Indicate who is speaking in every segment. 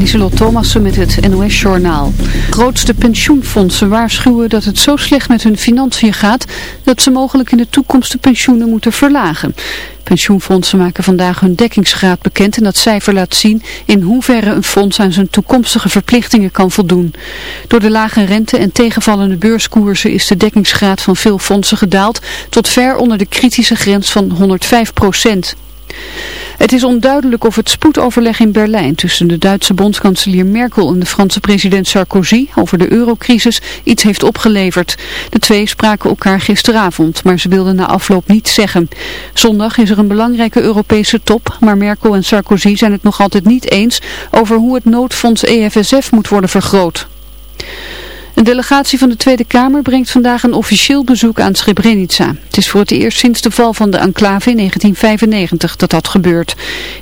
Speaker 1: Lieselot Thomassen met het NOS-journaal. Grootste pensioenfondsen waarschuwen dat het zo slecht met hun financiën gaat dat ze mogelijk in de toekomst de pensioenen moeten verlagen. Pensioenfondsen maken vandaag hun dekkingsgraad bekend en dat cijfer laat zien in hoeverre een fonds aan zijn toekomstige verplichtingen kan voldoen. Door de lage rente en tegenvallende beurskoersen is de dekkingsgraad van veel fondsen gedaald tot ver onder de kritische grens van 105 procent. Het is onduidelijk of het spoedoverleg in Berlijn tussen de Duitse bondskanselier Merkel en de Franse president Sarkozy over de eurocrisis iets heeft opgeleverd. De twee spraken elkaar gisteravond, maar ze wilden na afloop niets zeggen. Zondag is er een belangrijke Europese top, maar Merkel en Sarkozy zijn het nog altijd niet eens over hoe het noodfonds EFSF moet worden vergroot. Een delegatie van de Tweede Kamer brengt vandaag een officieel bezoek aan Srebrenica. Het is voor het eerst sinds de val van de enclave in 1995 dat dat gebeurt.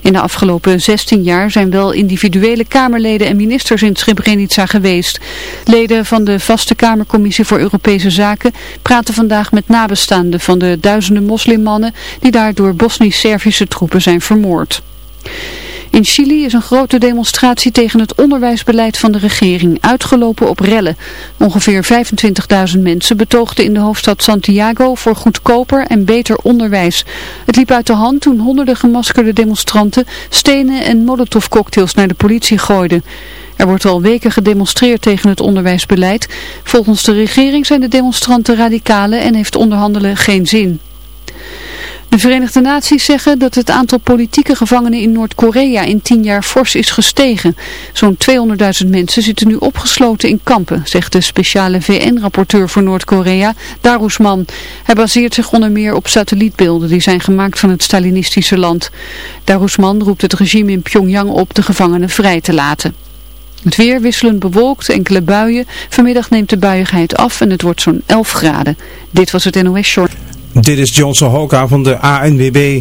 Speaker 1: In de afgelopen 16 jaar zijn wel individuele Kamerleden en ministers in Srebrenica geweest. Leden van de vaste Kamercommissie voor Europese Zaken praten vandaag met nabestaanden van de duizenden moslimmannen die daar door Bosnisch-Servische troepen zijn vermoord. In Chili is een grote demonstratie tegen het onderwijsbeleid van de regering uitgelopen op rellen. Ongeveer 25.000 mensen betoogden in de hoofdstad Santiago voor goedkoper en beter onderwijs. Het liep uit de hand toen honderden gemaskerde demonstranten stenen en molotovcocktails naar de politie gooiden. Er wordt al weken gedemonstreerd tegen het onderwijsbeleid. Volgens de regering zijn de demonstranten radicalen en heeft onderhandelen geen zin. De Verenigde Naties zeggen dat het aantal politieke gevangenen in Noord-Korea in tien jaar fors is gestegen. Zo'n 200.000 mensen zitten nu opgesloten in kampen, zegt de speciale VN-rapporteur voor Noord-Korea, Darusman. Hij baseert zich onder meer op satellietbeelden die zijn gemaakt van het Stalinistische land. Darusman roept het regime in Pyongyang op de gevangenen vrij te laten. Het weer wisselend bewolkt, enkele buien. Vanmiddag neemt de buiigheid af en het wordt zo'n 11 graden. Dit was het NOS Short.
Speaker 2: Dit is Johnson Hoka van de ANWB.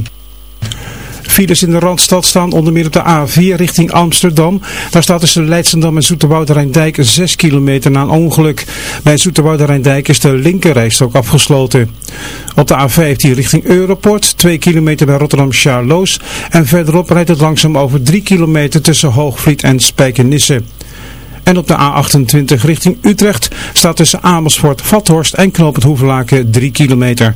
Speaker 2: Files in de Randstad staan onder meer op de A4 richting Amsterdam. Daar staat tussen Leidsendam en Zoeterwoude Rijndijk 6 kilometer na een ongeluk. Bij Zoeterwoude Rijndijk is de linkerrijstok afgesloten. Op de A15 richting Europort 2 kilometer bij Rotterdam Charloes. En verderop rijdt het langzaam over 3 kilometer tussen Hoogvliet en Spijkenisse. En op de A28 richting Utrecht staat tussen Amersfoort, Vathorst en Knopend Hoevelaken 3 kilometer.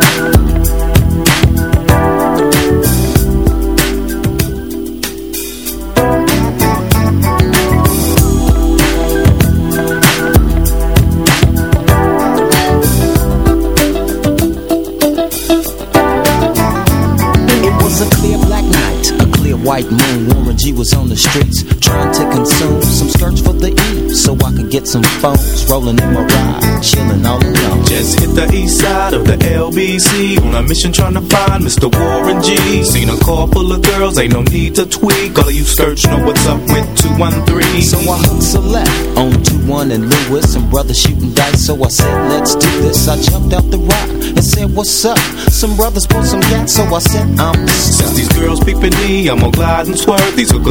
Speaker 3: Was on the streets trying to consume some skirts for the E, so I could get some phones rolling in my ride, chilling all alone.
Speaker 4: Just hit the east side of the LBC on a mission trying to find Mr. Warren G. Seen a car full of girls, ain't no need to tweak. All of you skirts know what's up with 213.
Speaker 3: So I hooked a left on 21 and Lewis and brothers shooting dice. So I said, let's do this. I jumped out the rock and said, what's up? Some brothers pulled some gas, so I said, I'm
Speaker 4: Since these girls peeping me, I'm gonna glide and swerve. These hookers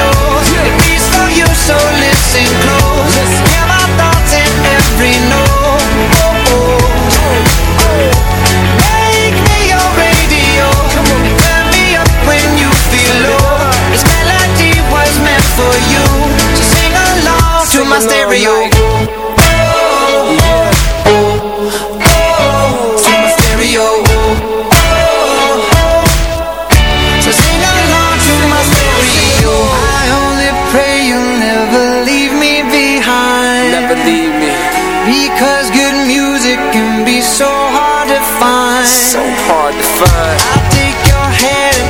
Speaker 5: it beats for you, so listen close. Hear my thoughts in every note. Oh, oh. Make me your radio, turn me up when you feel low. This melody was meant for you, so sing along to my stereo. Cause good music can be so hard to find.
Speaker 6: So hard to find.
Speaker 5: I'll take your hand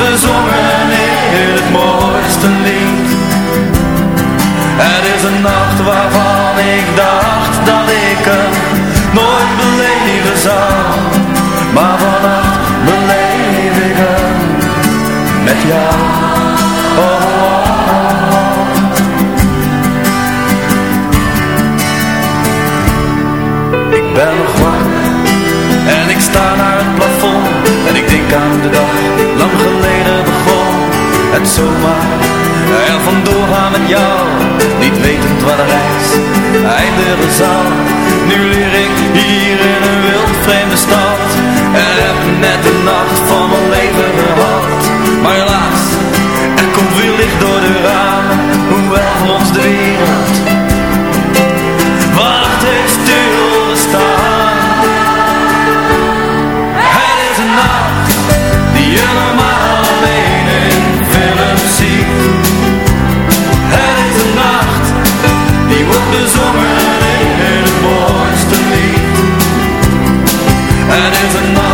Speaker 7: there's zomaar er vandoor gaan met jou, niet wetend wat de reis eindigen zal. Nu leer ik hier in een is
Speaker 8: a man and to me.
Speaker 9: And it's a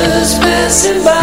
Speaker 9: soldiers passing by,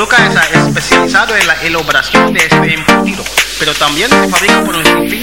Speaker 10: Toluca es especializado en la elaboración de este embutido, pero también se fabrica por un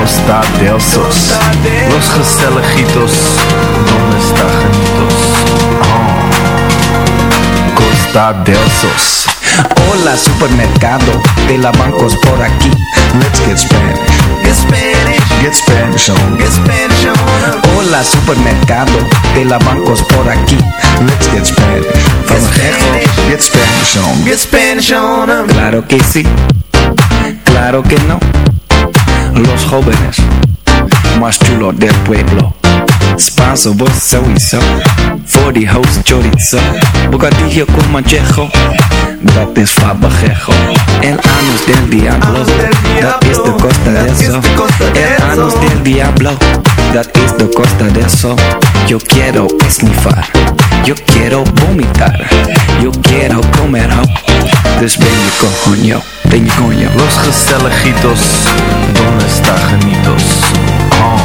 Speaker 7: Costa del Sos. Los gezelligitos, donde está genitos? Oh. Costa del Sos.
Speaker 11: Hola supermercado de la bancos por aquí.
Speaker 12: Let's get Spanish.
Speaker 11: Get Spanish.
Speaker 12: Get Spanish on.
Speaker 11: Get Spanish on. Hola supermercado de la bancos por aquí.
Speaker 12: Let's get Spanish.
Speaker 11: Get Spanish.
Speaker 12: Get Spanish on.
Speaker 11: Get Spanish on. Claro que sí. Claro que no. Los jóvenes más chulos del pueblo. Spanso, vos. Voor die host chorizo. Bocadillo con manchejo. Dat is fabajejo. El anus del diablo. Dat is de costa de eso. El anus del diablo. Dat is de costa de eso. Yo quiero esnifar. Yo quiero vomitar. Yo quiero comer ho. Dus ben je coño. Ben je coño.
Speaker 7: Los gezelligitos, donde está genitos? Oh.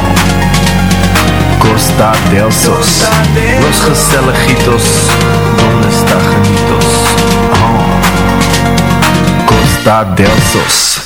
Speaker 7: Costa del Sos. Los gezelligitos, donde está genitos? Oh. Costa del Sos.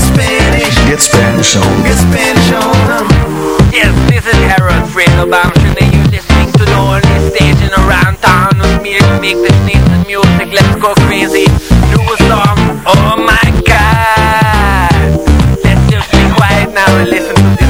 Speaker 11: Get Spanish.
Speaker 12: Get Spanish on.
Speaker 11: Get Spanish on.
Speaker 13: Yes, this is Harold Fredo Bamshin and you're listening to the only station around town with me to make this nice music. Let's go crazy. Do a song. Oh my god. Let's just be quiet now and listen to this